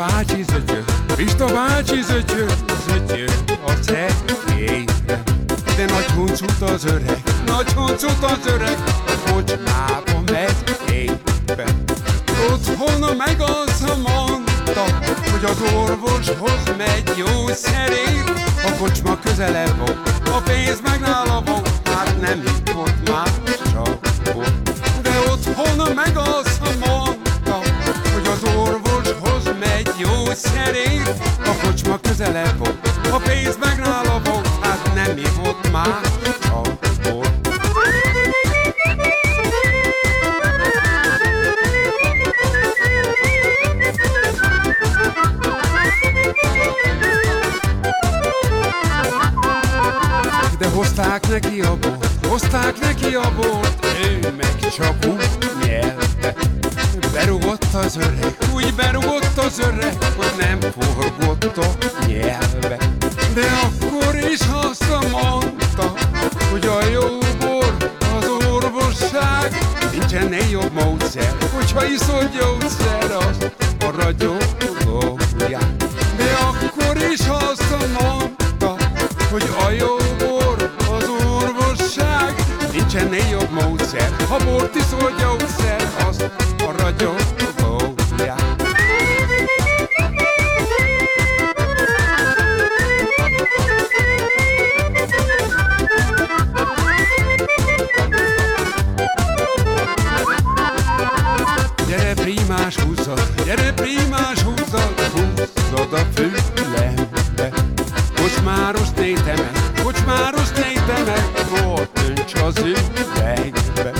Jött a bácsi zötyő, zötyő a cekére. De nagy huncut az öreg, nagy huncut az öreg, a kocsmába megy éjbe. Otthon meg az mondta, hogy az orvoshoz megy gyógyszerért. A kocsma közelebb volt, a pénz A kocsma közelebb volt, a pénz meg nála volt, hát nem volt már csak volt. De hozták neki a bort, hozták neki a bort, ő meg. Berugott az öreg, úgy berugott az öreg, hogy nem forgott a nyelve. De akkor is azt mondta, hogy a jó bor az orvosság, nincsen egy jobb módszer, hogyha iszol gyógyszer, az a ragyogóját. De akkor is azt mondta, hogy a jó bor az orvosság, nincsen egy jobb módszer, ha bort iszol gyógyszer, az a ragyogóját. Gyere primás húzzad, húzzad a fülembe. Kocsmáros nétemet, kocsmáros nétemet, volt önts az üvegbe.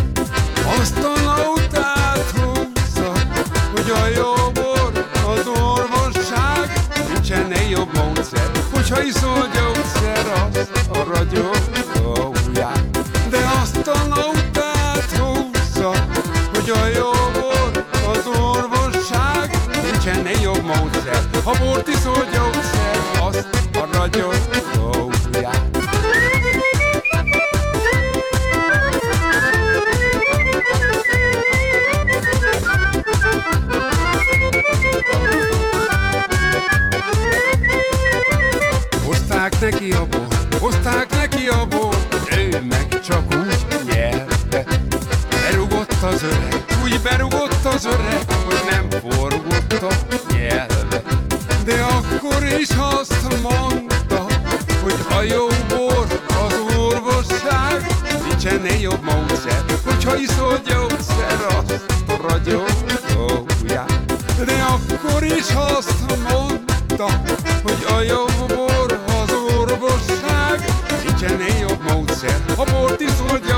Azt a lautát húzza, hogy a jó bor az orvosság, nincsen egy jobb módszer, hogyha iszol gyógyszer, az a ragyogóját. De azt a lautát húzza, hogy a jó bort iszol gyógyszer, azt a ragyogóját. Hozták neki a bort, hozták neki a bort, ő meg csak úgy nyelte. Berugott az öreg, úgy berugott az öreg, akkor is azt mondta, hogy a jó bor az orvosság, nincsen jobb módszer, hogyha iszol gyógyszer, azt a ragyogóját. De akkor is azt mondta, hogy a jó bor az orvosság, nincsen jobb módszer, ha bort iszol gyógyszer,